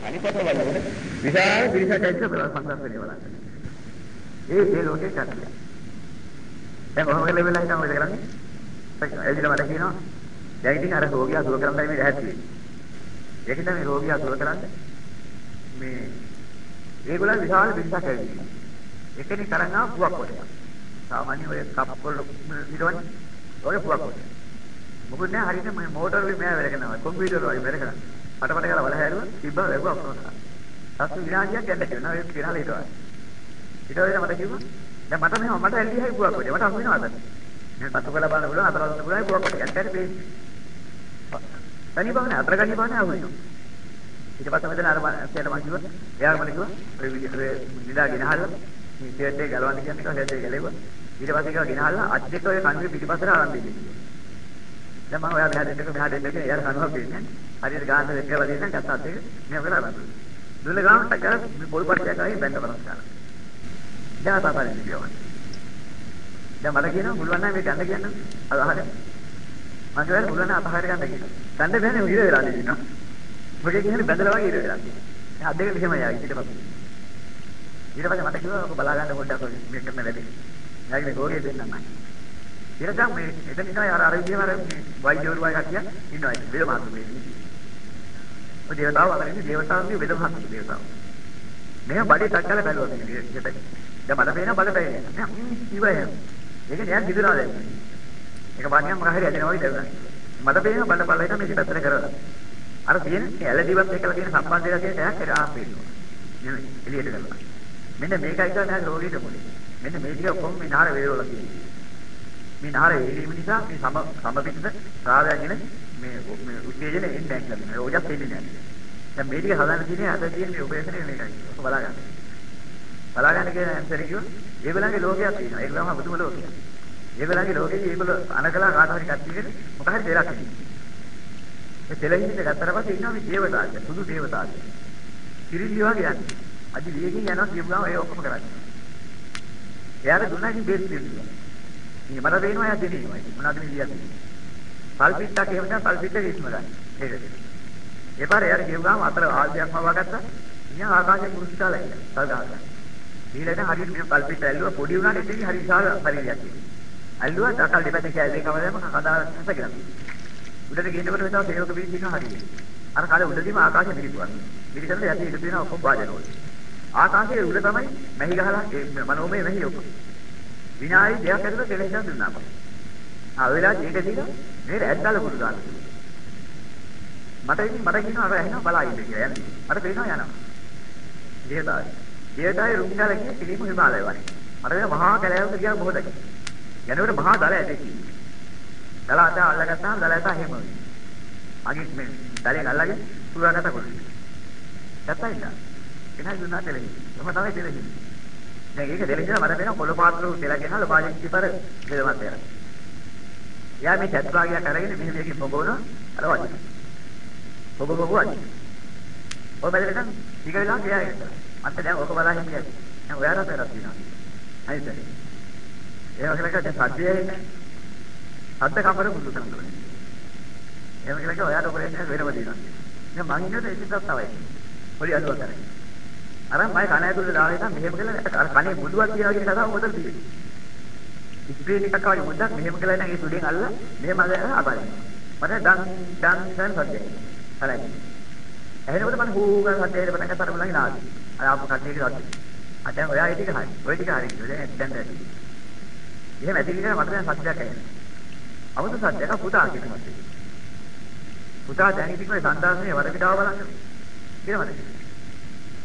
අනිකට බලනකොට විශාල පිරිසක් ඇවිත් සංසර්පණය බලන්න. ඒ ඒ ලෝකේ කතිය. දැන් කොහොම වෙලා වෙලා හිටම මොකද කරන්නේ? එදින මට කියනවා දැන් ඉතින් අර රෝගියා සුව කරන්නයි මේ ඇහැත් ඒකද මේ රෝගියා සුව කරන්නේ මේ ඒගොල්ලන් විශාල පිරිසක් ඇවිල්ලා. එකෙනි තරංග ආ පුවක් කොටයක්. සාමාන්‍ය ඔය කප් වල ඉදවන්නේ ඔය පුවක් කොටයක්. මොකද නෑ හරියට මේ මෝටර වලින් මෙයා වැඩ කරනවා. කම්පියුටර් වලින් වැඩ කරනවා. පටපට කරලා වල හැරුවා තිබ්බ වැගුවා අප්‍රෝස්. සත්තු විනාඩියක් යන්න කියනවා. ඒක කියලා හිටවා. ඊට පස්සේ මට කිව්වා දැන් මට මෙහෙම මට ඇල්ලියයි පුවක් කොටේ. මට අහු වෙනවද? මම පත්තු කරලා බලන්න පුළුවන් අතර බලන්න පුළුවන් පුවක් කොටේ. ඇත්තට පේන්නේ. තනි බවනේ අතර ගන්නේ බවනේ අහු වෙනවා. ඊට පස්සේ මෙතන අර ඇත්තට මම කිව්වා එයාට මම කිව්වා ඔය විදිහට නිදා ගෙනහල්ලා මේ ෂර්ට් එක ගලවන්න කියන්නේ කිව්වා ෂර්ට් එක ගලෙව්වා. ඊට පස්සේ කිව්වා ගෙනහල්ලා අත් දෙක ඔය කණුවේ පිටිපස්සට අරන් දෙන්න. දැන් මම ඔයා මෙහාට දෙන්නක මෙහාට දෙන්නක එයාට කනුවක් දෙන්නේ. හරියට ගාන්න දෙක කියලා දෙන්න ගත්තාත් ඒක මෙහෙම කරලා අරන්. දුන්න ගාමට කරලා මේ පොල් පට්ටියක් ආවේ බැඳ බලන්න කරලා. දැන් තාපාරෙන් කියවන්න. දැන් මට කියනවා මුලවන්න මේ ගන්න කියන්න අද අහගෙන. මම කියවල මුලවන්න අතහරිය ගන්න කියනවා. ගන්න බෑනේ උිර වෙලා ඉන්නවා. මොකද කියන්නේ බැඳලා වගේ ඉර වෙලා තියෙනවා. අද දෙක මෙහෙම යාවි ඊට පස්සේ. ඊට පස්සේ මට කිව්වා ඔබ බලා ගන්න පොඩ්ඩක් මේ කරන වැඩේ. යාගේ මේ ගෝගේ දෙන්නම් මම. ඊට මේ එතන ඉන්නවා අර අර විදිහම අර වෛද්‍යවරු වගේ කට්ටිය ඉන්නවා ඒක වේද මාතු මේ. ඔය දේවතාව අතර ඉන්නේ දේවතාවන්ගේ වේද මාතු දේවතාව. මෙහෙම බඩේ ටක්කල බැලුවා මේ ගෙට. දැන් මට පේන බඩ පේන්නේ. නෑ ඉවය. ඒක නෑ දිදුනා දැන්. ඒක බණියම් මහරි ඇදෙනවා වගේ මට පේන බඩ බලලා මේක පැත්තට කරලා. අර තියෙන ඇලදිවත් එක්කලා තියෙන සම්බන්ධය තියෙන ටයක් ඒක ආපේනවා. නෙමෙයි එළියට ගන්නවා. මෙන්න මේකයි තමයි රෝගීට මොලේ. මෙන්න මේ ටික ඔක්කොම මේ නාර වේවල තියෙන්නේ. මේ නාර වේලීම නිසා මේ සම සමපිටද සාවයගෙන මේ මේ උත්තේජන එන්නේ නැහැ කියලා. ඕජස් එන්නේ නැහැ. දැන් මේ ටික හදන්න තියෙන්නේ අද තියෙන මේ ඔපරේෂනේ මේකයි. ඔක බලා ගන්න. බලා ගන්න කියන ඇන්සර් කිව්ව ඒගොල්ලන්ගේ ලෝකයක් තියෙනවා. ඒක තමයි බුදුම ලෝකය. ඒගොල්ලන්ගේ ලෝකෙදී ඒගොල්ලෝ අනකලා කාට හරි කට්ටියකට මොකක් හරි දෙයක් තියෙනවා. මේ තෙලින්ද ගත්තට පස්සේ ඉන්නවා මේ දේවතාවය. සුදු දේවතාවය. කිරිලි වගේ යන්නේ. අදි වියකින් යනවා කියපු ගමන් ඒ ඔක්කොම කරන්නේ. එයාට දුන්නා ඉතින් බේස් දෙන්නවා. ඉතින් මට පේනවා එයා දෙන්නේ. මොනවද මේ ලියන්නේ? සල්පිට්ටක් එහෙම නැත්නම් සල්පිට්ටක ඉස්ම ගන්න. ඒකද? ඒ පාර එයාට කියපු ගමන් අතර ආල්දියක්ම වගත්තා. ඉතින් ආකාශයේ කුරුස්තාලා ඉන්න. සල් ගහගන්න. ඊළඟට හරියට මේ සල්පිට්ට ඇල්ලුවා පොඩි වුණාට ඉතින් හරි විශාල ශරීරයක් තියෙනවා. ඇල්ලුවා දකල් දෙපැත්තේ කැලේ කම දැම්ම කඳාවක් නැසගෙන. උඩට ගිහිනකොට වෙනවා සේවක පිළිස් ඉන්නවා හරියට. අර කාලේ උඩදීම ආකාශය පිළිතුවක්. පිළිකරන යටි ඉඳ තියෙන ඔක්කොම වාදන වල. ආකාශයේ උඩ තමයි මැහි ගහලා ඒ මනෝමය මැහි ඔක්කොම. විනාඩි දෙකක් ඇතුළත කෙලෙසන් දුන්නා අපට. ආ වෙලාවට ඒක දීලා මේ ඇද්දල කුඩු දාන්න. මට ඉතින් මට කියනවා අර ඇහෙනවා බලා ඉන්න කියලා යන්නේ. මට පේනවා යනවා. දේතාවයි. දේතාවේ රුංගල කිය පිළිම හිමාලය වගේ. අර වෙන මහා කැලෑවක ගියා මොහොතක. යනකොට මහා දල ඇටේ. දල අත අල්ලගත්තාම දල ඇට එහෙම වෙයි. අගේ මේ දලෙන් අල්ලගෙන සුරාගත කොට. ගත්තා ඉන්න. එනයි දුන්නා දෙලෙන්. ඔහම තමයි දෙලෙන්. දැන් ඒක දෙලෙන් මට පේනවා කොළ පාත්‍රෝ දෙලා ගෙනල්ලා ලෝපාජින් කිපර දෙලමත් යනවා. යා මේ චත් භාගයක් අරගෙන මෙහෙම මේකේ පොගවනවා අර වදින. පොග පොග වදින. ඔය බැලුවනම් ටික වෙලා ගියා ඒක. අන්ත දැන් ඔක බලා හිටියද? දැන් ඔයාලා පෙරක් දිනවා. හරිද? ඒ වගේ ලකට සද්දය එන්නේ. සද්ද කමර බුදු කරනවා. එහෙම කියලා ඔයාට ඔපරේෂන් එක වෙනම දිනවා. දැන් මං ඉන්නකොට ඒක ඉස්සක් තමයි. පොඩි අඩුවක් කරගෙන. අර මම කන ඇතුලේ දාලා ඉතින් මෙහෙම කියලා අර කනේ බුදුවක් තියනවා කියන කතාව මොකද තියෙන්නේ? ස්ක්‍රීන් එකක් වගේ මුද්දක් මෙහෙම කළා නම් ඒ සුඩෙන් අල්ල මෙහෙම අල්ල අපාරින්. මට ඩන් ඩන් ඩන් සද්දේ. හරි. එහෙනකොට මම හූ ගන්න සද්දේ පටන් ගත්තාම මලයි නාදි. අර ආපු කට්ටියට සද්දේ. අද දැන් ඔයා ඒ ටික හරි. ඔය ටික හරි. දැන් දැන් දැන්. එහෙම ඇති කියන මට දැන් සද්දයක් ඇහෙනවා. අවුද සද්දයක් පුතා කියනවා. පුතා දැන් ඉතින් මේ සන්දාසනේ වරපිටාව බලන්න. කියනවද?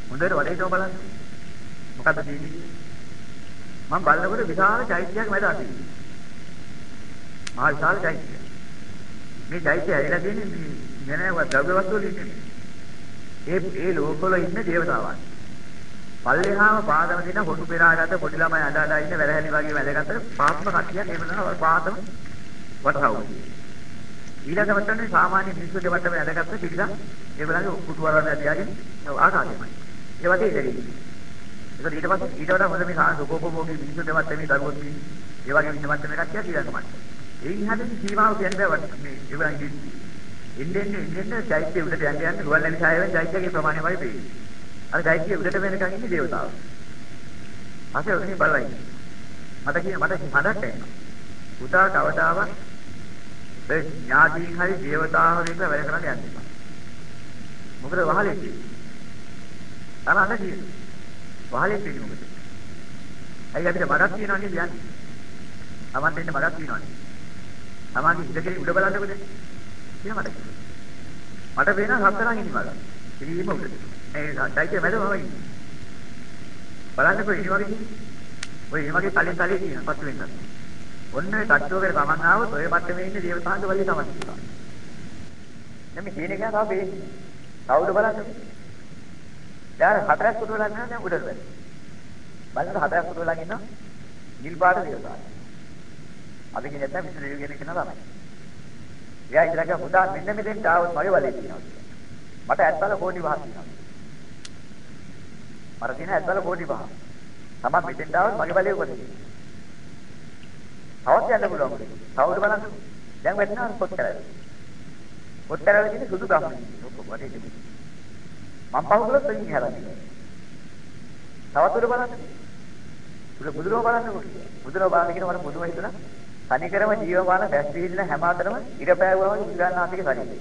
හොඳට වටේටම බලන්න. මොකද්ද තියෙන්නේ? මම බලනකොට විශාල චෛත්‍යයක් මැද අතින්. මහා විශාල චෛත්‍යයක්. මේ චෛත්‍යය ඇවිල්ලා තියෙන්නේ මේ නෑ ද්‍රව්‍ය වස්තු වල ඉන්නේ. ඒ ඒ ලෝකවල ඉන්න දේවතාවන්. පල්ලෙහාම පාදම දෙන හොටු පෙරාගත්ත පොඩි ළමයි අඬ අඬ ඉන්න වැරහැලි වගේ වැදගත් පාත්ම කට්ටියක් එහෙම තමයි පාදම වටහවු. ඊළඟ වටනේ සාමාන්‍ය මිනිස්සුගේ වටේ වැදගත් පිළිසක් ඒගොල්ලන්ගේ කුටු වරවල් තියාගෙන ආකාශයමයි. ඒ වගේ ඉතින් ඒක ඊට පස්සේ ඊට වඩා හොඳ මේ සාන සුකෝපභෝගී මිනිස්සු දෙවත් මේ දරුවෝ ඒ වගේ ඉන්න මට්ටමේ කට්ටියක් ඊළඟ මට්ටම. ඒ ඉහළින් සීමාව කියන්නේ බෑ මේ ඒගොල්ලන් ඉන්නේ. ඉන්නේ ඉන්නේ චෛත්‍ය උඩට යන්න යන්න රුවන්වැලි ඡායාවෙන් චෛත්‍යයේ ප්‍රමාණය වගේ පේන්නේ. අර චෛත්‍ය උඩට වෙනකන් ඉන්නේ දේවතාවෝ. අසේ ඔතනින් බලලා ඉන්නේ. මට කියන මට මඩක් එනවා. පුතා කවදාවත් ඒ ඥාතීන් හරි දේවතාවෝ දෙක වැඩ කරන්න යන්න එපා. මොකද වහලෙක් තියෙනවා. අර අන්න කියන්නේ. වහලෙක් තියෙන්නේ මොකද? අයි අපිට මඩක් තියෙනවා නේද යන්නේ? Taman දෙන්න මඩක් තියෙනවානේ. Tamanගේ ඉඳගෙන උඩ බලන්නකොද? කියන මට. මට පේනවා හතරන් ඉන්නේ මඩ. ඉතින් උඩ. ඒ සයිකේ මැදම ඉන්නේ. බලන්නකෝ ඉනි වගේ ඔය ඉනි වගේ තලින් තලින් තියෙන පස්සෙ වෙනද. ඔන්න ඔය කට්ටුවකට තමන් ආවොත් ඔය මට්ටමේ ඉන්න දේවතාවුන්ගේ වලිය තමයි තියෙනවා. දැන් මේ කියන එක තව පේන්නේ. කවුද බලන්නකෝ. දැන් හතරක් කුඩු වෙලා ඉන්නවා දැන් උඩට බැලුවා. බලන්න හතරක් කුඩු වෙලා ඉන්නවා. නිල් පාට දේවතාවුන්. අපි කියන්නේ නැත්නම් මිස්ටර් ලියු කියන කෙනා තමයි. එයා ඉඳලා පුතා මෙන්න මෙතෙන් ආවොත් මගේ වලිය තියෙනවා. මට ඇත්තල කෝටි පහක් තියෙනවා. මට තියෙන ඇත්තල කෝටි පහක්. තමන් මෙතෙන් ආවොත් මගේ වලිය කොහෙද? තවත් යන්න පුළුවන්. කවුද බලන්න? දැන් වැටෙනවා පොත් කරලා. පොත් කරලා කියන්නේ සුදු ගහන්නේ. ඔක්කොම වටේ මම පහු කළොත් එන්නේ හැරන්නේ. තවත් උඩ බලන්න. උඩ බුදුරෝ බලන්නකො. බුදුරෝ බලන්න කියන මට මුදුම හිතුණා. තනිකරම ජීවමාන බැස් පිළිදින හැම අතරම ඉර පෑවුවා වගේ බුදුරණාහිගේ ශරීරය.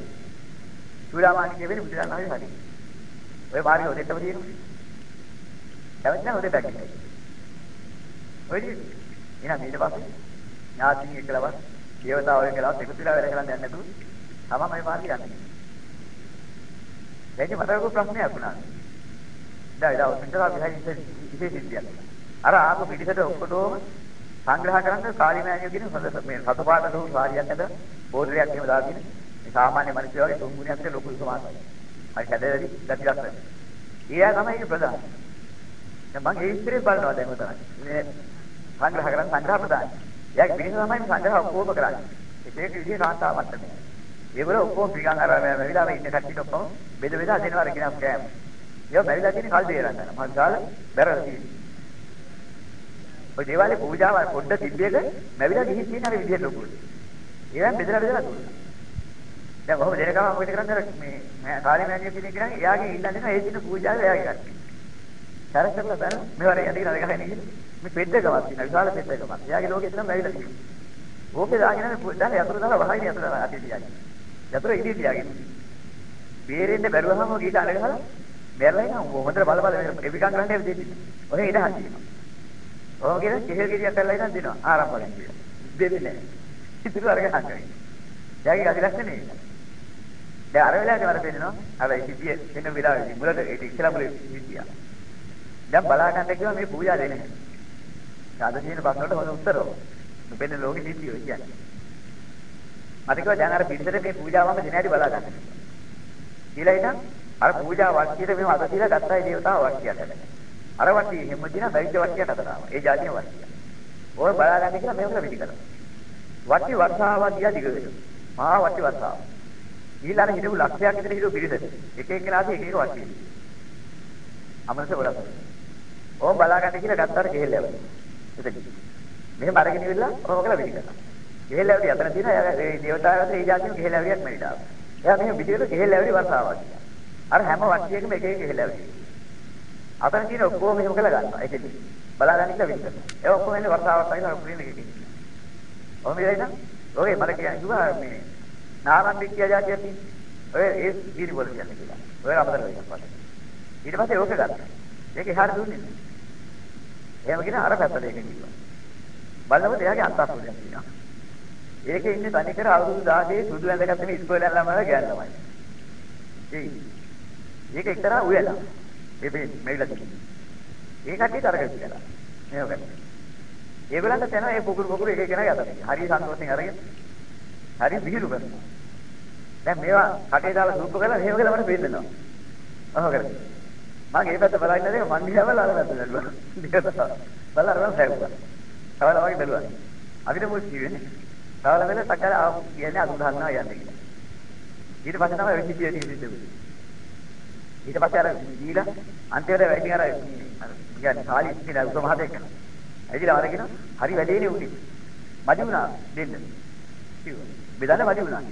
සූරාමානි කියන්නේ බුදුරණාහිගේ ශරීරය. ඔය බාහිර ඔතෙටම තියෙනවා. දැන් නෑ ඔතේ දැක්කේ. ඔය ඉතින් ඊට පස්සේ ඥාතින් එක්කලවත් දේවතාවෝ එක්කලවත් එකතු වෙලා වැඩ කරන්න යන්නේ නැතුව තමයි බාහිර යන්නේ. දැන් මට ඔය ප්‍රශ්නයක් වුණා. දැන් ඉතින් ඔතෙන්ට විහාරි විශේෂිතියක්. අර ආපු පිටිසට ඔක්කොටම සංග්‍රහ කරන්න කාලිමෑණියෝ කියන හොඳ මේ සතපාට ලොකු කාරියක් ඇද බෝඩරයක් එහෙම දාගෙන මේ සාමාන්‍ය මිනිස්සු වගේ තුන් ගුණයක් විතර ලොකු සමානයි. හරි හැදෙරි ගති ලක්ෂණ. ඊයා තමයි ඒක ප්‍රධාන. දැන් මම ඒ ඉස්තරේ බලනවා දැන් උතන. මේ සංග්‍රහ කරන් සංග්‍රහ ප්‍රධාන. එයාගේ පිළිස තමයි මේ සංග්‍රහ ඔක්කොම කරන්නේ. ඒක ඒක විදිහේ කාන්තාව මට්ටමේ. ඒගොල්ලෝ ඔක්කොම පිළිගන් අර මෙවිලා ඉන්න කට්ටියට ඔක්කොම බෙද බෙදා දෙනවා කියන කෑම. ඒක බැරිලා තියෙන කල් දෙයරන් ගන්න. මම ගාලා බැරලා තියෙනවා. ඔය දේවාලේ පූජාව පොඩ්ඩ තිබ්බේක මැවිලා ගිහින් තියෙන අර විදිහට ලොකුයි. ඒවෙන් බෙදලා බෙදලා දුන්නා. දැන් කොහොමද දෙනකම මොකද කරන්නේ මේ මේ කාලේ මෑණිය කියන කෙනා එයාගේ ඉල්ලන්න දෙනවා ඒ දින පූජාව එයාගේ ගන්න. සරස් කරලා බලන්න මෙවර යටින් අර ගහන්නේ කියලා. මේ පෙද්දකමක් තියෙනවා විශාල පෙද්දකමක්. එයාගේ ලෝකෙ ඉතන මැවිලා තියෙනවා. ඕකේ දාගෙන දැන් යතුරු දාලා වහයිනේ යතුරු දාලා අතේ තියාගෙන. යතුරු ඉදී තියාගෙන. බේරෙන්න බැරුවම ගීත අරගහලා බැරලා ඉන්න හොඳට බල බල එවිකන් ගන්න දෙන්නේ. ඔය ඉඳ හදිනවා. ඔහොම කියන කෙහෙල් ගෙඩියක් අල්ලලා ඉඳන් දෙනවා ආරම්භයෙන් කියලා. දෙන්නේ නැහැ. ඉතින් අරගෙන හංගයි. එයාගේ ගති ලක්ෂණ නේ. දැන් අර වෙලාවේ මට පේනවා අර ඉතිතිය එන්න වෙලාවේදී මුලට ඒක ඉස්සලා මුලේ ඉතිතිය. දැන් බලා ගන්න කිව්වා මේ පූජා දෙන්නේ නැහැ. සාද කියන ප්‍රශ්නවලට හොඳ උත්තරෝ. මෙන්න ලෝකෙ ඉතිතිය කියන්නේ. මට කිව්වා දැන් අර පිටතට මේ පූජාවම දෙන හැටි බලා ගන්න. කියලා ඉතින් අර පූජා වාක්‍යයට මෙව අද කියලා ගත්තයි දේවතාව වාක්‍යයට. අර වට්ටිය හැම දින බැරිද වට්ටියට අතරාව. ඒ જાතිය වට්ටිය. ඕක බලාගන්න කියලා මේක පිටි කරා. වට්ටි වර්ෂාවක් ගියා දිගට. මහා වට්ටි වර්ෂාව. ඊළඟ හිටපු ලක්ෂයක් විතර හිටපු පිරිස. එක එක්කෙනාගේ එක එක වට්ටිය. අමරස ගොඩක්. ඕක බලාගන්න කියලා ගත්තාට ගෙහෙල්ලව. එතන. මෙහෙම අරගෙන ඉවිල්ලා ඕක කළා පිටි කරා. ගෙහෙල්ලවදී අතන තියෙන ඒ දේවතාවගේ ඒ જાතිය ගෙහෙල්ලවියක් මෙරිටා. එයා මෙහෙම පිටියට ගෙහෙල්ලවදී වර්ෂාවක්. අර හැම වට්ටියකම එක එක ගෙහෙල්ලවදී. අතන තියෙන ඔක්කොම මෙහෙම කරලා ගන්නවා. ඒකෙදි බලා ගන්න කියලා වෙන්න. ඒ ඔක්කොම එන්නේ වර්ෂාවක් වගේ පුරින් එකකින්. ඔහොම ඉතින් ඔගේ මට කියන්නේ කිව්වා මේ නාරම්භික කියලා જાතියක් තියෙනවා. ඔය ඒ දීනි වල කියන්නේ කියලා. ඔය අපතර වෙනවා පස්සේ. ඊට පස්සේ ඕක ගත්තා. ඒක එහාට දුන්නේ නැහැ. එහෙම කියන අර පැත්තට ඒක කිව්වා. බලනකොට එයාගේ අත්අස්වලයක් තියෙනවා. ඒකේ ඉන්නේ තනිකර අවුරුදු 16 සුදු ඇඳගත්ත මේ ඉස්කෝලේ යන ළමයි ගෑන ළමයි. ඒ ඒක එක්තරා උයලා. ඒ මේ මෙවිලා තියෙන්නේ. ඒ කට්ටියට අරගෙන කියලා. මේව ගන්න. ඒගොල්ලන්ට තන ඒ පුකුරු පුකුරු එක එක කෙනා යතන. හරි සන්තෝෂෙන් අරගෙන හරි විහිළු කරනවා. දැන් මේවා කටේ දාලා සූප් කරලා එහෙම කියලා මට පේනවා. අහව කරන්නේ. මම ඒ පැත්ත බලන්නේ නැහැ මන් දිහා බලලා අර පැත්ත බැලුවා. බලලා අරන් හැව්වා. තවලා වගේ බැලුවා. අපිට මොකද කිව්වේ? තවලා වෙල සකල ආ කියන්නේ අඳු ගන්නවා යන්නේ කියලා. ඊට පස්සේ තමයි වෙන්නේ කියන්නේ. ඊට පස්සේ අර දීලා අන්තිමට වැඩි අර කියන්නේ කාලි කියලා උපමහතේ කරනවා. ඇවිදලා අරගෙන හරි වැඩේනේ උනේ. මදි වුණා දෙන්න. කිව්වා. බෙදන්න මදි වුණා.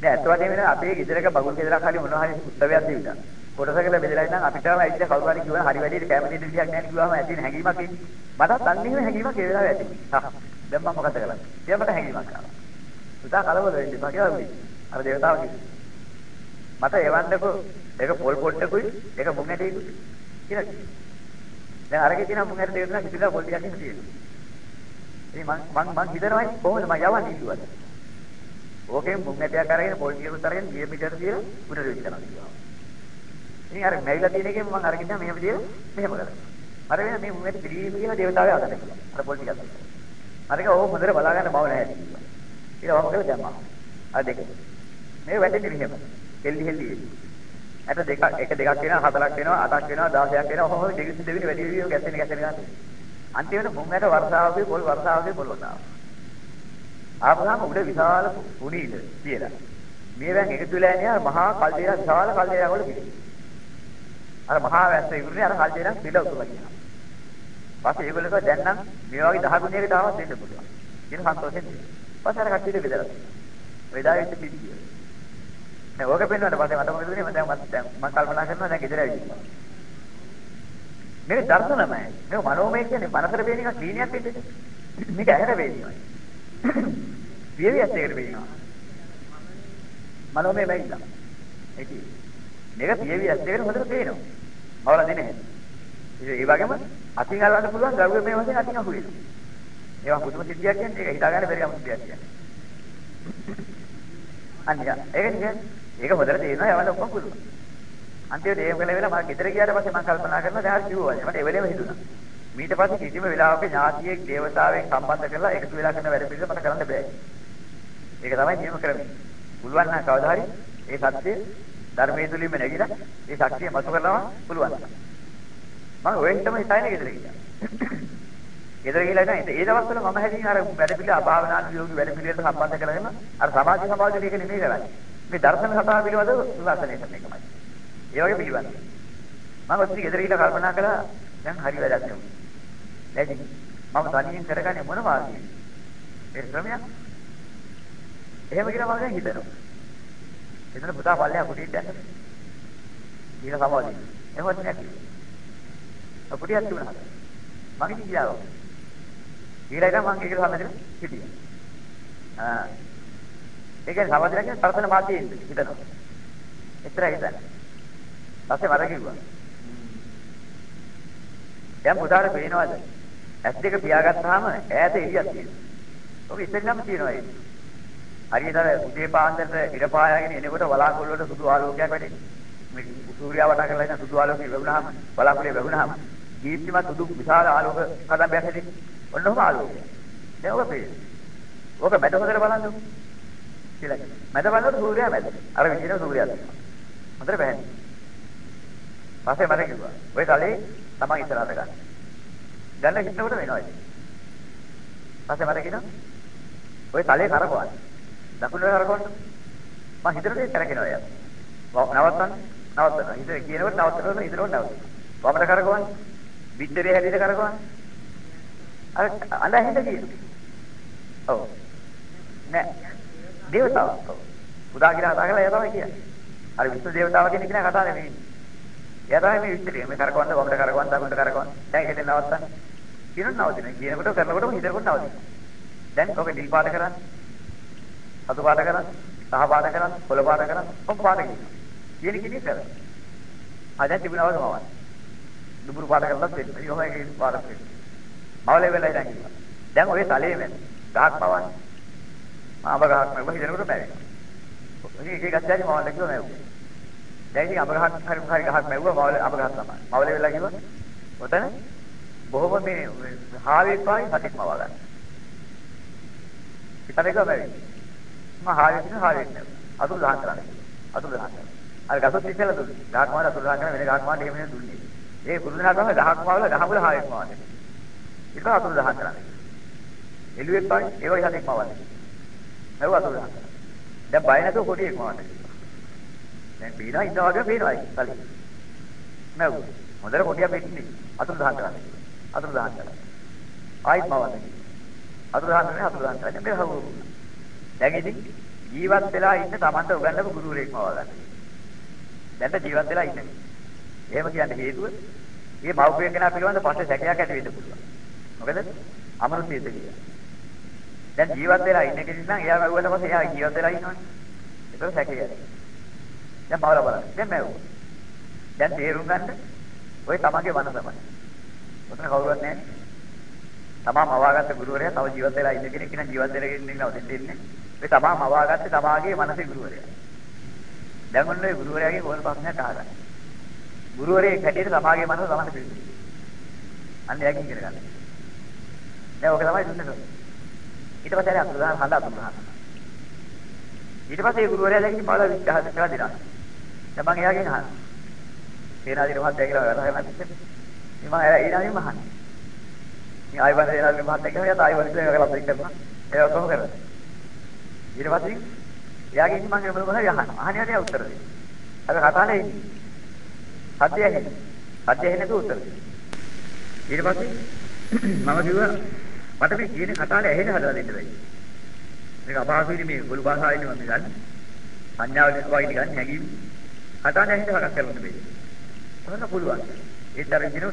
දැන් ඇත්ත වශයෙන්ම අපේ ගෙදරක බගුල් ගෙදරක් හරි මොනවා හරි උත්සවයක් දීලා කොටසකට බෙදලා ඉඳන් අපිටම ඇවිත් කවුරු හරි කිව්වා හරි වැඩියට කැමති දෙයක් නැහැ කිව්වම ඇතින් හැඟීමක් එන්නේ. මටත් අන්න එහෙම හැඟීමක් ඒ වෙලාවේ ඇති. හා දැන් මම මොකද කරන්නේ? ඉතින් මට හැඟීමක් ආවා. පුතා කලබල වෙන්න එපා කියලා උනේ. අර දේවතාව කිව්වා. මට එවන්නකෝ ඒක පොල් පොට්ටකුයි ඒක මුං ඇටේකුයි කියලා කිව්වා. දැන් අරගෙන තියෙන මුං ඇට දෙක තුනක් ඉතිරිලා පොල් ටිකක් ඉන්න තියෙනවා. ඉතින් මං මං මං හිතනවා කොහොමද මම යවන්නේ ඉල්ලුවද? ඕකෙන් මුං ඇටයක් අරගෙන පොල් ටිකකුත් අරගෙන ගිය පිටට තියලා උඩට වෙච්ච කරනවා කිව්වා. ඉතින් අර මැවිලා තියෙන එකෙන් මම අරගෙන මෙහෙම දියලා මෙහෙම කරා. අර වෙන මේ මුං ඇට පිළිවීම කියලා දේවතාවය අතට කළා. අර පොල් ටිකක්. අරක ඕක හොඳට බලා ගන්න බව නැහැ කිව්වා. ඊට වම කළා දැම්මා. අර දෙක. මේ වැටෙන්නේ මෙහෙම. හෙල්ලි හෙල්ලි. අට දෙකක් එක දෙකක් වෙනවා හතරක් වෙනවා අටක් වෙනවා 16ක් වෙනවා ඔහොම දෙක දෙවෙනි වැඩි වෙවි ගැස්සෙන ගැස්සෙන ගන්න. අන්තිමට මුංගට වර්ෂාවකේ පොල් වර්ෂාවකේ පොල් වතාව. ආපහාම උඩ විශාල පුණීද කියලා. මේවෙන් එකතු වෙලා යන්නේ මහා කල්දේර විශාල කල්දේරයක් වල පිළි. අර මහා වැස්ස ඉවරනේ අර කල්දේරක් පිළ උතුලා කියනවා. පස්සේ ඒගොල්ලෝ දැන් නම් මේ වගේ 10 ගුණයකට ආවත් දෙන්න පුළුවන්. කියන සන්තෝෂෙන්. පස්සේ අර කට්ටියට බෙදලා. වේදා වෙච්ච පිළි. දැන් ඕක පෙන්වන්න පස්සේ මට මොකද වෙන්නේ මම දැන් මම කල්පනා කරනවා දැන් ගෙදර ඇවිල්ලා. මේක දර්ශනමයි. මේක මනෝමය කියන්නේ මනසට පේන එක ක්ලීනියක් වෙන්නේ. මේක ඇහැට පේනවා. පියවියස් එකට පේනවා. මනෝමය වෙයිලා. ඒක මේක පියවියස් එකට හොඳට පේනවා. මවලා දෙන්නේ. ඒ වගේම අතින් අල්ලන්න පුළුවන් ගරුවේ මේ වශයෙන් අතින් අහු වෙනවා. ඒවා පුදුම සිද්ධියක් කියන්නේ ඒක හිතාගන්න බැරි ගමන් සිද්ධියක් කියන්නේ. අනිය ඒක නිකන් ඒක හොඳට තේරෙනවා යවන්න ඔක්කොම පුළුවන්. අන්තිමට ඒක කළ වෙලාව මම ගෙදර ගියාට පස්සේ මම කල්පනා කරනවා දැන් හරි කිව්වා. මට ඒ වෙලේම හිතුණා. ඊට පස්සේ කිසිම වෙලාවක ඥාතියෙක් දේවතාවෙක් සම්බන්ධ කරලා එකතු වෙලා කරන වැඩ පිළිවෙල මට කරන්න බෑ. ඒක තමයි නියම කරන්නේ. පුළුවන් නම් කවදා හරි ඒ සත්‍ය ධර්මයේ තුලින්ම නැగిලා ඒ ශක්තිය මතු කරනවා පුළුවන්. මම ඔයෙන් තමයි ඉතින් ගෙදර ගියා. ගෙදර ගිහලා ඉතින් ඒ දවස්වල මම හැදින් අර වැඩ පිළිවෙල අභාවනාත් යෝගී වැඩ පිළිවෙලට සම්බන්ධ කරගෙන අර සමාජ සමාජයට ඒක නෙමෙයි කරන්නේ. මේ දර්ශන කතාව පිළිබඳව සුවාසනය කරන එකමයි. ඒ වගේ පිළිබඳව. මම ඔතන ගෙදර ගිහලා කල්පනා කළා දැන් හරි වැඩක් නෙමෙයි. දැන් මම තනියෙන් කරගන්නේ මොන වාසියද? ඒ ක්‍රමයක්. එහෙම කියලා මම දැන් හිතනවා. එතන පුතා පල්ලෙහා කුටියට යන්න. ඊළ සමාධිය. එහෙමත් නැති. අපුටියක් තිබුණා. මගේ ගියාව. ඊළඟට මම ඒක සම්මතන හිටියා. ආ ඒක සමාධිය කියන්නේ පරතන වාසියේ හිතනවා. එතර හිතන්න. පස්සේ වර කිව්වා. දැන් පුතාට පේනවද? ඇස් දෙක පියාගත්තාම ඈත එළියක් තියෙනවා. ඔක ඉස්සෙල්ලාම තියෙනවා ඒක. හරියට අර උදේ පාන්දරට ඉර පායාගෙන එනකොට වලාකුළු වලට සුදු ආලෝකයක් වැටෙනවා. මේ සූර්යයා වටා කරලා ඉන්න සුදු ආලෝකය වැහුණාම වලාකුළේ වැහුණාම දීප්තිමත් සුදු විශාල ආලෝක කදම්බයක් හැදෙන්නේ. ඔන්න ඔහම ආලෝකය. දැන් ඔක පේනවා. ඔක මැද හොදලා බලන්න. කියලා. මැද බලනකොට සූර්යයා මැද. අර විදිහට සූර්යයා තියෙනවා. හොඳට බෑනේ. පස්සේ මට කිව්වා ඔය තලේ තමන් ඉස්සරහට ගන්න. ගන්න හිටනකොට වෙනවා ඉතින්. පස්සේ මට කියනවා ඔය තලේ කරකවන්න. දකුණට කරකවන්න. මම හිතට ඒක කරකිනවා යා. නවත්තන්න. නවත්තන්න. හිතේ කියනකොට නවත්තනවා හිතනකොට නවත්තනවා. වමට කරකවන්න. විච්චරේ හැදිට කරකවන්න. අර අඬ හින්ද කියනවා. ඔව්. නෑ. දේවතාව. පුදා කියලා කතා කරලා එයා තමයි කියන්නේ. අර විශ්ව දේවතාව කියන එක නෑ කතා නෙමෙයි. එයා තමයි මේ විස්තරය. මේ කරකවන්න වමට කරකවන්න දකුණට කරකවන්න. දැන් හිතෙන් නවත්තන්න. කියනොත් නවතින. කියනකොට කරනකොටම හිතනකොට නවතින. දැන් ඔක නිල් පාට කරන්න. සතු පාට කරන්න. සහ පාට කරන්න. පොළ පාට කරන්න. ඔක් පාට කියනවා. කියන කිනේ කර. ආ දැන් තිබුණවද මම. දුබුරු පාට කරලා දෙන්න. ඊළඟ එකේ පාට දෙන්න. මවලේ වෙලා ඉඳන් ඉන්නවා. දැන් ඔය තලයේ මැද ගහක් පවන්න. ආඹ ගහක් මැව හිතනකොට බැරෙනවා. ඔය එකේ ගස්සාරි මවල කිව්ව මැව්වා. දැන් ඉතින් අඹ ගහක් හරි හරි ගහක් මැව්වා මවල අඹ ගහක් තමයි. මවලේ වෙලා කිව්වා. ඔතන බොහොම මේ හාවෙක් වගේ සතෙක් මවා ගන්න. හිතන එක බැරි. මම හාවෙක් නේ හාවෙක් නේ. අතුරු දහන් කරන්නේ. අතුරු දහන් කරන්නේ. අර ගසොත් ඉස්සෙල්ලා දුන්නේ. ගහක් මාර අතුරු දහන් කරන වෙන ගහක් මාර එහෙම නේ දුන්නේ. ඒ කුරුණා තමයි ගහක් මාවල ගහ මුල හාවෙක් මාවන්නේ. ඒක අතුරු දහන් කරන්නේ. එළුවෙක් වගේ ඒ වගේ සතෙක් මවන්නේ. නැව අතුරු දහන් කරන්නේ. දැන් බය නැතුව කොටියෙක් මවන්නේ. දැන් පීනා ඉන්නවා වගේ පේනවා ඒක කලින්. නැව. හොඳට කොටියක් වෙන්නේ. අතුරු දහන් කරන්නේ. අතුරු දහන් කරන්නේ. ආයිත් මවන්නේ. අතුරු දහන් කරන්නේ අතුරු දහන් කරන්නේ. මේ හවු. දැන් ඉතින් ජීවත් වෙලා ඉන්න Tamanට උගන්වපු ගුරුවරයෙක්ම වගන්න. දැන් ජීවත් වෙලා ඉන්නේ. එහෙම කියන්නේ හේතුව මේ මව්පිය කෙනා පිළිබඳ පස්සේ සැකයක් ඇති වෙන්න පුළුවන්. මොකද අමනුෂ්‍යද කියලා. දැන් ජීවත් වෙලා ඉන්න කෙනෙක් නම් එයා මැව්වට පස්සේ එයා ජීවත් වෙලා ඉන්නවනේ. ඒක සැකය. දැන් බවලා බලන්න. දැන් මැව්වා. දැන් තේරුම් ගන්න ඔය තමන්ගේ මනස තමයි. ඔතන කවුරුවත් නැහැ. තමම අවාගත්ත ගුරුවරයා තව ජීවත් වෙලා ඉන්න කෙනෙක් නම් ජීවත් වෙලා ඉන්න කෙනෙක් නවතින්න ඉන්නේ. ඒ තමම අවාගත්තේ තමාගේ මනසේ ගුරුවරයා. දැන් ඔන්න ඒ ගුරුවරයාගේ කොහොම ප්‍රශ්නයක් අහගන්න. ගුරුවරයෙක් හැටියට තමාගේ මනස තමන්ට පිළිගන්න. අන්න එයාගෙන් ඉගෙන ගන්න. දැන් ඔක තමයි දුන්නේ. ඊට පස්සේ අර අතුරුදහන් හඳ අතුරුදහන්. ඊට පස්සේ ඒ ගුරුවරයා දැන් ඉතින් බාලා විශ්වාස කරලා දෙනවා. දැන් මම එයාගෙන් අහනවා. සේනාධිපති මහත්තයා කියලා වැඩ කරලා ඉතින් මම ඊළඟින් අහන්නේ. ඉතින් ආයිවත් සේනාධිපති මහත්තයා කියලා එයාට ආයිවත් ඉතින් කරලා දෙන්න කරනවා. ඒක ඔක්කොම කරනවා. ඊට පස්සේ එයාගෙන් මම මොන මොනවද අහනවා. අහන්නේ නැහැ උත්තර දෙන්න. අර කතානේ ඉන්නේ. සත්‍ය ඇහෙන්නේ. සත්‍ය ඇහෙන්නේ නැතුව උත්තර දෙන්න. ඊට පස්සේ මම කිව්වා මට මේ කියන කතාවේ ඇහෙන හදලා දෙන්න බැයි. මේක අපහසුයි මේ ගොළු භාෂාවෙන් මම ගන්න. සංඥාවලින් වගේ ගන්න හැංගීම්. කතාවේ ඇහෙන හරක් කරන්න බැයි. මොනක පුළුවන්. ඒත් අර දිනු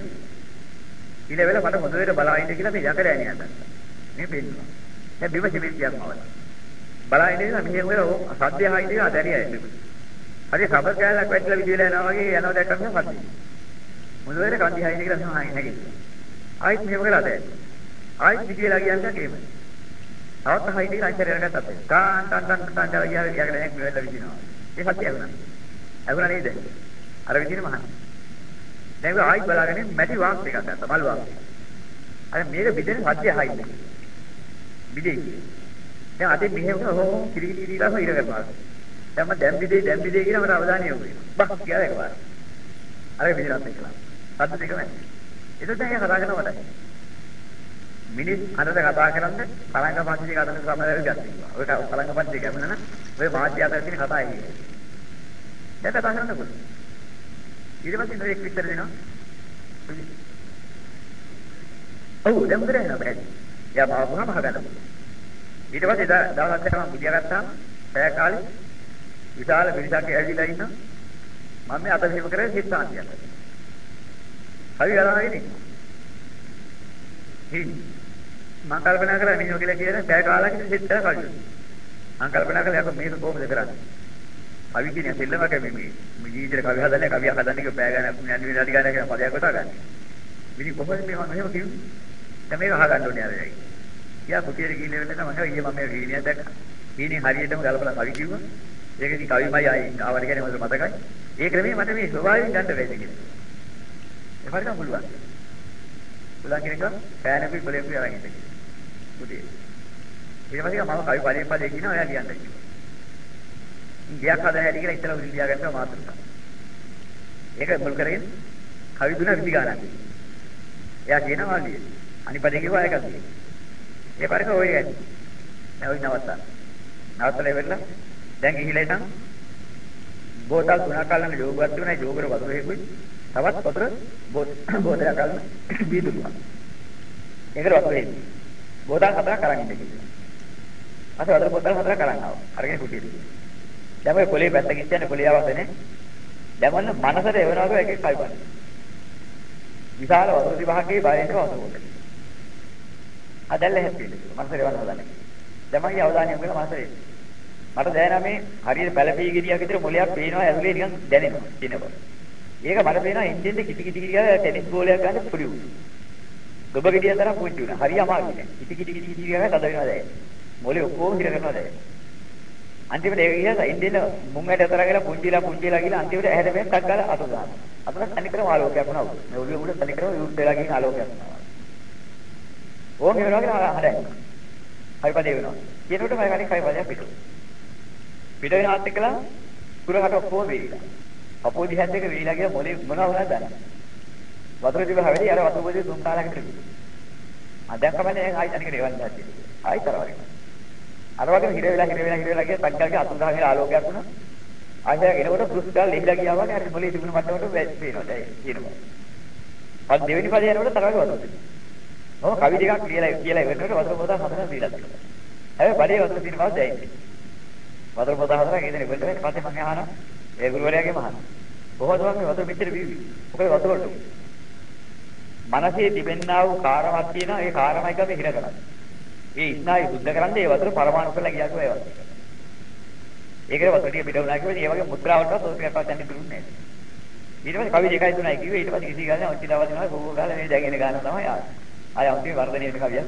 ඊළ වෙල මට හොඳට බලා ඉන්න කියලා මේ යකඩ ඇණි හදන්න. මේ පෙන්නවා. දැන් බිම සිමෙන්තියක් මවල. බලා ඉන්න නිසා මෙහෙම වෙලා සද්දය හයින් දෙනවා දැරියයි එන්න. හරි සබර් කෑල්ලක් වැටිලා විදිහලා යනවා වගේ යනවා දැක්කම සද්දය. මුලවල කන්දි හයින් කියලා තමයි හැගෙන්නේ. ආයිත් මෙහෙම කළාද? ආයිත් විදිහලා කියන්නේ කේම. තවත් හයින් දෙක අයිතර අරගත්තා අපේ. කාන් තන් තන් තන් තන් ගියා යකඩ නැක් මෙහෙලා විදිනවා. ඒ සත්‍ය ඇහුණා. ඇහුණා නේද? අර විදිහම අහන්න. දැන් ආයිත් බලාගෙන මැටි වාක් එකක් ගත්තා මල් වාක්. අර මේක බිදෙන සත්‍ය හයින්ද. බිදේ. දැන් අතේ මෙහෙම හෝ කිරි කිරි කිරි ලාම ඉර කරනවා. දැන් මම දැන් බිදේ දැන් බිදේ කියන මට අවධානය යොමු වෙනවා. බක් කියලා එකපාර. අර විදිහට එක්කලා. සද්ද දෙක නැහැ. ඒක දැන් කතා කරනවට. මිනිස් අරද කතා කරන්නේ පළංග පන්ති කතාන සමහරව ගත්තා. ඔය පළංග පන්ති කැමන නම් ඔය මාධ්‍ය අතර තියෙන කතා ඒක. දැන් කතා කරන්න පුළුවන්. ඊට පස්සේ නෝ එක් විතර දෙනවා. ඔව් දැන් උදේ එනවා බෑ. යා මාවම අහගන්න. ඊට පස්සේ දවසක් දෙකම බුදියා ගත්තාම පැය කාලේ විශාල පිරිසක් ඇවිල්ලා ඉන්නවා. මම මේ අත මෙහෙම කරේ සිතාන්තියක්. හරි ගලාගෙන ඉන්නවා. හරි. මම කල්පනා කරා මිනිහෝ කියලා කියන පැය කාලයක් ඉඳන් සිත් කරලා කල්පනා. මම කල්පනා කළා යකෝ මේක කොහොමද කරන්නේ? කවි කියන සෙල්ලමක මේ මේ ජීවිතේ කවි හදන්නේ කවිය හදන්නේ කිය පැය ගණන් යන්නේ විනාඩි ගණන් කියන පදයක් කොටා ගන්න. ඉතින් කොහොමද මේ මම එහෙම කිව්වේ? දැන් මේක අහගන්න ඕනේ අර ඇයි. යා කුටියට ගිහින් ඉන්න වෙලාවට මම ඊයේ මම මේ හීනියක් දැක්කා. හීනේ හරියටම ගලපලා කවි කිව්වා. ඒක ඉතින් කවිමයි ආයි ආවට කියන්නේ මට මතකයි. ඒ ක්‍රමයේ මට මේ ස්වභාවයෙන් ගන්න බැහැ කියලා. ඒ හරියටම පුළුවන්. පුළුවන් කෙනෙක් පෑනකුයි බලයකුයි අරන් ඉන්න කියලා. කුටියේ. ඊට පස්සේ මම කවි පදේ පදේ කියනවා එයා කියන්න කිව්වා. ගියක් හදන හැටි කියලා ඉතලා උදේ ලියා ගන්නවා මාතෘකාව. ඒක මුල් කරගෙන කවි දුන විදි ගානක්. එයා කියනවා වගේ. අනිපදේ කිව්වා ඒකක්. ඒ පරික ඔය ඇති. දැන් ඔය නවත්තා. නවත්තලා ඉවරලා දැන් ගිහිලා ඉතින් බෝතල් තුනක් අල්ලන්න යෝගවත් වෙනවා යෝගර වතුර හේකුයි. තවත් වතුර බෝතලයක් අල්ලන්න බීදුවා. ඒකට වතුර හේකුයි. බෝතල් හතරක් අරන් ඉන්න කිව්වා. අත වතුර බෝතල් හතරක් අරන් ආවා. අරගෙන කුටියට. දැන් ඔය කොලේ පැත්තකින් තියන්නේ කොලේ අවසනේ. දැන් ඔන්න මනසට එවනවාගේ එකෙක් කයිපන්න. විශාල වතුර විභාගයේ බාහිරට වතුර බෝතල. අදල්ල හැප්පෙන්නේ. මනසට එවන්න හදන්නේ. දැන් මගේ අවධානය යොමු කරලා මනසට මට දැනෙනා මේ හරියට පැලපී ගෙඩියක් විතර මොලයක් පේනවා ඇතුලේ නිකන් දැනෙනවා කියනවා. ඒක මට පේනවා එන්ජින් එක කිටි කිටි කියලා ටෙනිස් බෝලයක් ගන්න පොඩි උ. ගොබ ගෙඩිය තරම් පුංචි උනා. හරි අමාරුයි නේ. කිටි කිටි කිටි කිටි කියලා තද වෙනවා දැන්. මොලේ ඔක්කොම හිර කරනවා දැන්. අන්තිමට ඒක ගියා එන්ජින් මුං ඇට අතර ගලා පුංචිලා පුංචිලා ගිහලා අන්තිමට ඇහැට මෙන් ටක් ගාලා අත දානවා. අතන තනිකරම ආලෝකයක් වුණා. මේ ඔළුවේ උඩ තනිකරම යුත් වෙලා ගිහින් ආලෝකයක් වුණා. ඕම් ඒ වෙනවා හරයි. හරි පදේ වෙනවා. කියනකොට මම කලින් කයි පදයක් පිටු. පිට වෙනාත් එක්කලා කුරකට ඔක්කොම වේවිලා. අපෝ දිහත් එක වේවිලා ගියා මොලේ මොනවා වුණාද දන්නේ. වතුර තිබ්බ හැවෙලි අර වතුර පොදේ තුන් කාලයකට තිබුණා. ආ දැන් කමන්නේ ආයි අනිකට එවන්න දැක්කේ. ආයි තරවරේ. අර වගේ හිර වෙලා හිර වෙලා හිර වෙලා ගියා පංචාගේ අතුරු දහගෙන ආලෝකයක් වුණා. ආයෙ එනකොට පුස්තල් ලිහිලා ගියා වගේ අර මොලේ තිබුණ මට්ටමට පේනවා දැන් කියනවා. අත් දෙවෙනි පදේ යනකොට තරවගේ වතුර තිබුණා. ඔව් කවි ටිකක් කියලා කියලා ඉවරනකොට වතුර පොතක් හතරක් දීලා තියෙනවා. හැබැයි පඩේ වතුර තියෙන බව දැනෙන්නේ. වතුර පොත හදලා ගෙදර ඉවරට ඊට පස්සේ මම අහනවා ඒ ගුරුවරයාගේ මහාන. කොහොමද මේ වතුර මෙච්චර බීවි? මොකද වතුර වලට? මනසේ තිබෙන්නා වූ කාරමක් තියෙනවා ඒ කාරමයි අපි හිර කරන්නේ. ඒ ඉස්නායි බුද්ධ කරන්නේ ඒ වතුර පරමාණු කරලා ගියාට ඒ වතුර. ඒකේ වතුර ටික පිට වුණා කිව්වොත් ඒ වගේ මුද්‍රාවටවත් ඔය ටිකක්වත් යන්න දුන්නේ නැහැ. ඊට පස්සේ කවි දෙකයි තුනයි කිව්වේ ඊට පස්සේ කිසි ගානක් ඔච්චි දවස් වෙනවා කෝකෝ ගාලා මේ දැගෙන ගාන තමයි ආවේ. ආය අන්තිම වර්ධනය වෙන කවියක්.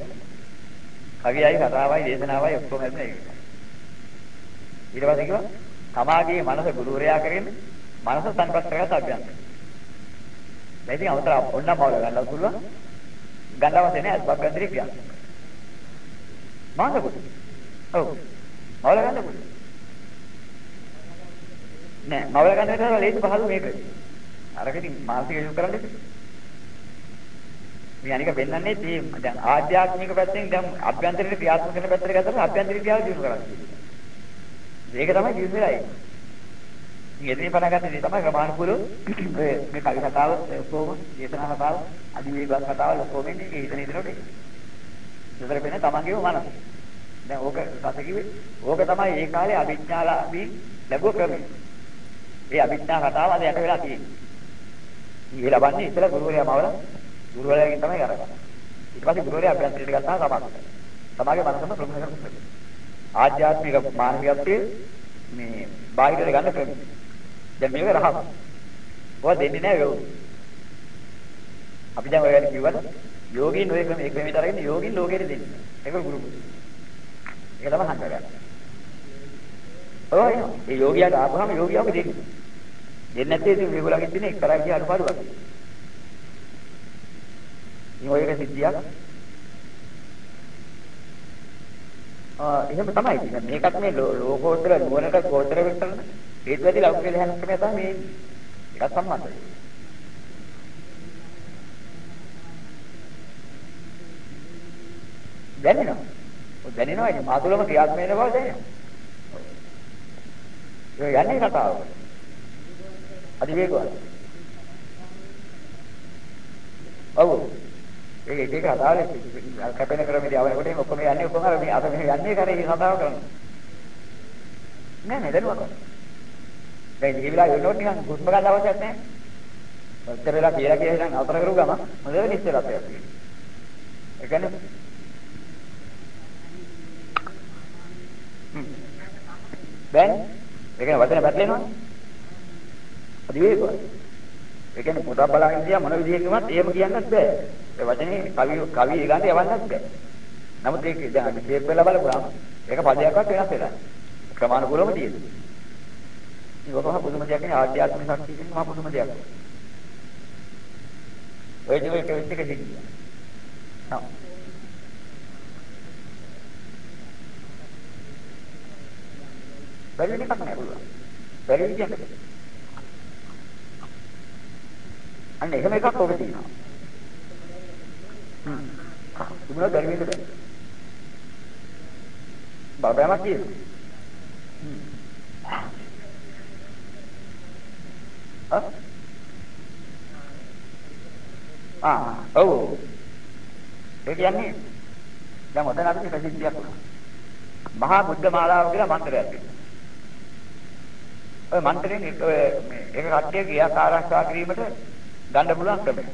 කවියයි කතාවයි දේශනාවයි ඔක්කොම ඇතුළේ ඒක. ඊට පස්සේ කිව්වා තමාගේ මනස ගුරුවරයා කරගෙන මනස සංපත් කරගත් අභ්‍යන්තර. දැන් ඉතින් අවතර ඔන්න බවල ගන්නව පුළුවන්. ගන්නවසේ නෑ අභ්‍යන්තරික කියන්නේ. මානකොට. ඔව්. මවල ගන්න පුළුවන්. නෑ මවල ගන්න විතර ලේසි පහසු මේක. අරකදී මානසික යොමු කරන්නේ. මේ අනික වෙන්නන්නේ මේ දැන් ආධ්‍යාත්මික පැත්තෙන් දැන් අභ්‍යන්තරික ක්‍රියාත්මක කරන පැත්තට ගත්තම අභ්‍යන්තරික ක්‍රියාව දිනු කරන්නේ. ඒක තමයි දිනු වෙලා ඉන්නේ. මේ එදින පණ ගන්න තමයි ක්‍රමානුකූලව මේ මේ කවි කතාව කොහොම දේශනා කතාව අදිවේගස් කතාව ලොකෝම ඉන්නේ ඒක හිතන ඉදිරියට ඒක. ඉතල වෙන තමන්ගේම මනස. දැන් ඕක සත කිව්වේ ඕක තමයි ඒ කාලේ අවිඥාලාභී ලැබුව ක්‍රමය. ඒ අවිඥා කතාව අද යට වෙලා තියෙන්නේ. ඊ ලබන්නේ ඉතල ගුරුවරයා මවලා ගුරුවරයාගෙන් තමයි අරගන්නේ. ඊට පස්සේ ගුරුවරයා අභ්‍යන්තරයට ගත්තා තමයි. තමාගේ මනසම ප්‍රගුණ කරගන්න. ආධ්‍යාත්මික මානවිකත්වයේ මේ බාහිරට ගන්න ක්‍රමය. දැන් මේක රහස්. ඔය දෙන්නේ නැහැ යෝගී. අපි දැන් ඔය ගැන කිව්වද? යෝගීන් ඔය ක්‍රම එක ක්‍රමයට අරගෙන යෝගීන් ලෝකෙට දෙන්නේ. ඒක ගුරු. ඒක තමයි හංගගන්න. ඔය ඒ යෝගියාට ආපුවම යෝගියාව දෙන්නේ. දෙන්නේ නැත්නම් ඉතින් මේගොල්ලන්ගේ තියෙන එක්තරා විදිහ අනුපාඩුවක්. ඉතින් ඔය එක සිද්ධියක්. ආ එහෙම තමයි. මේකත් මේ ලෝකෝත්තර නුවණට කෝත්තර වෙන්න හේතු වැඩි ලෞකික ධ්‍යාන ක්‍රමය තමයි මේ එකක් සම්බන්ධයි. දැනෙනවා. ඔය දැනෙනවා ඉතින් මාතුලම ක්‍රියාත්මක වෙන බව දැනෙනවා. ඒ යන්නේ කතාව. අධිවේගවත්. ඔව්. ඒක ඒක කතාවේ කැපෙන ක්‍රමෙදී අවනකොට මේ ඔක්කොම යන්නේ ඔක්කොම අර මේ අත මෙහෙ යන්නේ කරේ මේ කතාව කරන්නේ. නෑ නෑ දරුවා. දැන් මේ විලා යනකොට නිකන් හුස්ම ගන්න අවශ්‍යත් නැහැ. ඔච්චර වෙලා කියලා කියලා හිටන් අවතර කරු ගම හොඳට නිශ්චලත්වයක් තියෙනවා. ඒ කියන්නේ දැන් ඒ කියන්නේ වචන පැටලෙනවා. අදිවේගය. ඒ කියන්නේ පොතක් බලාගෙන ඉඳියා මොන විදිහකින්වත් එහෙම කියන්නත් බෑ. ඒ වචනේ කවි කවි ගන්න යවන්නත් බෑ. නමුත් ඒක දැන් අපි ෂේප් වෙලා බලපුවාම ඒක පදයක්වත් වෙනස් වෙලා. ක්‍රමානුකූලව තියෙනවා. ඒක මහා පුදුම දෙයක් නේ ආධ්‍යාත්මික ශක්තිය කියන්නේ මහා පුදුම දෙයක්. ඔය දේ එක වෙච්ච එක දිගිය. නෝ. බැරි එකක් නෑ පුළුවන්. බැරි විදියට. අන්න එහෙම එකක් ඔබ තියෙනවා. හ්ම්. තිබුණා බැරි වෙන්න බෑ. බලපෑමක් තියෙනවා. හ්ම්. ආ ඔව් ඒ කියන්නේ දැන් ඔතන අපිට ප්‍රසිද්ධියක් වුණා මහා බුද්ධ මාලාව කියලා මන්ත්‍රයක් තියෙනවා ඔය මන්ත්‍රයෙන් ඔය ඒක කට්ටිය ගියක් ආරක්ෂා කිරීමට ගන්න පුළුවන් ක්‍රමය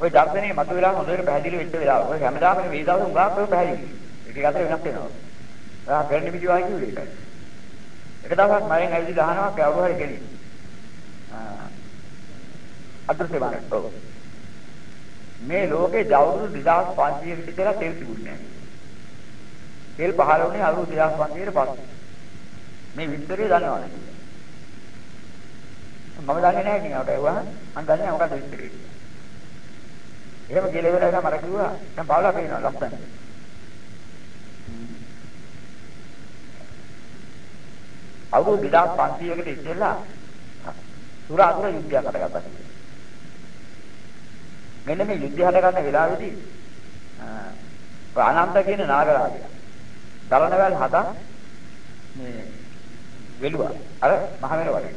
ඔය දර්ශනේ මතුවලා හොඳට පැහැදිලි වෙච්ච වෙලාව ඔය හැමදාම මේ දවස් උගාක් ඔය පැහැදිලි ඒක අතර වෙනස් වෙනවා ආ පෙරණි විදිය වයි කිව්වේ ඒකයි එක දවසක් මරෙන් ඇවිදලා අහනවා කවුරු හරි කෙනෙක් අදෘශ්‍ය වන්නේ. ඔව්. මේ ලෝකේ අවුරුදු 2500කට විතර තෙල් තිබුණේ නැහැ. තෙල් පහළ වුණේ අවුරුදු 2500කට පස්සේ. මේ විස්තරය දන්නවද? මම දන්නේ නැහැ කියනකොට ඒවා මම දන්නේ මොකක්ද විස්තරය. එහෙම කියලා ඉවරලා මම කිව්වා දැන් බාවලා පේනවා ලස්සන. අවුරුදු 2500කට ඉස්සෙල්ලා සුර අසුර යුද්ධයක් අටගත්තා. මෙන්න මේ යුද්ධය හට ගන්න වෙලාවේදී අනන්ත කියන නාගරාජය දලනවැල් හදා මේ වෙලුවා අර මහමෙර වගේ.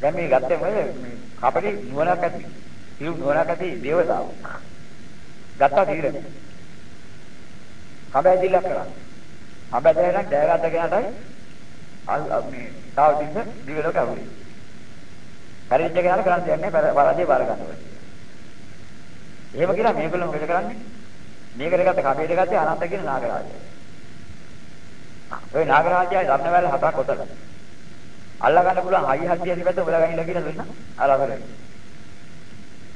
දැන් මේ ගත්තේ මොකද මේ කපටි නුවණක් ඇති. සිව් නුවණක් ඇති දේවතාවෝ. ගත්තා තීරණය. කබැදිලා කරා. කබැදලා දැනගත්ත කෙනාටයි මේ තාවතින්ද දිව්‍ය ලෝක අවුලයි. පරිච්ඡේද කරලා කරන්න දෙන්නේ පරාජය බාර ගන්න ඕනේ. එහෙම කියලා මේගොල්ලෝ මොකද කරන්නේ? මේකට ගත්ත කබේට ගත්තේ අනන්ත කියන නාගරාජය. ඔය නාගරාජයයි රත්නවැල් හතක් ඔතන. අල්ලා ගන්න පුළුවන් හයි හත්තිය දිපැත්ත උඹලා ගනින්න කියලා දුන්නා. අරගෙන.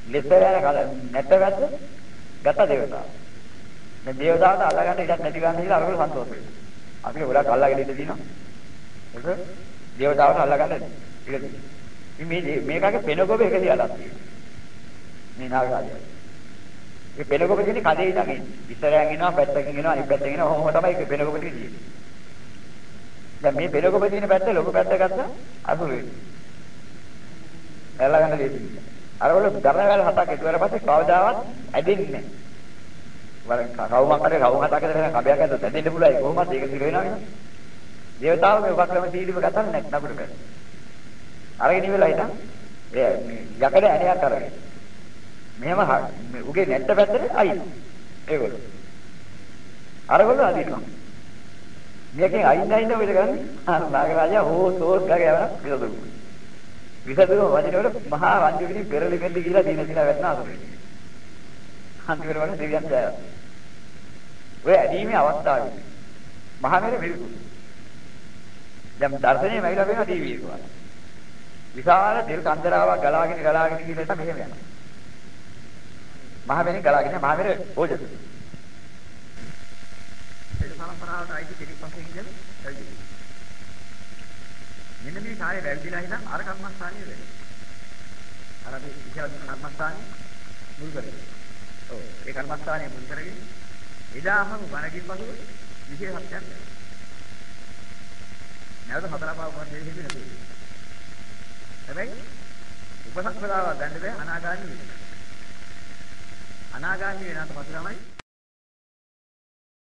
ලෙස්තර යන කල නැත්ත වැද්ද ගත දේවතාව. මේ දේවතාවට අල්ලා ගන්න ඉඩක් නැති ගන්න කියලා අරගෙන සන්තෝෂ වෙනවා. අපි ගොඩක් අල්ලාගෙන ඉඳ දිනවා. ඒක දේවතාවට අල්ලා ගන්න ඉඩ දෙනවා. මේ මේකගේ පෙනකොබ එක දිහාලා තියෙනවා. මේ නාගරාජය. මේ පෙනකොබ තියෙන්නේ කඩේ ඉඳන් ඉන්නේ. ඉස්සරහින් එනවා පැත්තකින් එනවා අනිත් පැත්තකින් එනවා. ඔහොම තමයි මේ පෙනකොබ තියෙන්නේ. දැන් මේ පෙනකොබ තියෙන පැත්ත ලොකු පැත්ත ගත්තා අසුරු වෙනවා. එල්ලා ගන්න දෙන්නේ. අරවල ගරවැල් හතක් එකවර පස්සේ කවදාවත් ඇදෙන්නේ නැහැ. වර කවුමක් හරි කවුම හතක් ඇතුළේ කබයක් ඇතුළේ ඇදෙන්න පුළුවන් කොහොමද ඒක සිර වෙනවා නේද? දේවතාව මේ උපක්‍රම තීරීම ගත්තා නැක් නපුර කර. අරගෙන ඉවරලා ඉතින් ඒ යකඩ ඇණයක් අරගෙන. මෙහෙම උගේ නැට්ට පැත්තට අයින්. ඒගොල්ලෝ. අරගොල්ලෝ අදිනවා. මේකෙන් අයින් අයින් මොකද කරන්නේ? අර නාගරාජා හෝ සෝස් ගාගේ යවන විසදුරු. විසදුරු වදිනකොට මහා රංජුකිනි පෙරලි පෙරලි කියලා දින දින වැටෙනවා අතේ. අන්තිමට වල දෙවියන් දැය. ඔය ඇදීමේ අවස්ථාවේ මහා මෙර මිරිකු. දැන් දර්ශනයේ මැවිලා වෙනවා ටීවී එක වල. විශාල තෙල් කන්දරාවක් ගලාගෙන ගලාගෙන ගිහින් මෙහෙම යනවා. මහා මෙරෙන් ගලාගෙන මහා මෙර ඕජස. ඒක පරම්පරාවට අයිති කෙනෙක් වශයෙන් ඉඳලා ඇවිදින. මෙන්න මේ කාර්යය වැරදිලා හිටන් අර කර්මස්ථානිය වෙන්නේ. අර අපි ඉතිහාස කර්මස්ථානිය මුල් කරගෙන. ඔව් ඒ කර්මස්ථානිය මුල් කරගෙන එදාම වරකින් පසු විශේෂ සත්‍යයක් නැහැ. නැවත හතරපාව පස්සේ හිතේ නැතුව. හැබැයි උපසම්පදාව ගන්න බෑ අනාගාමී වෙන්න. අනාගාමී වෙනාට පස්සේ තමයි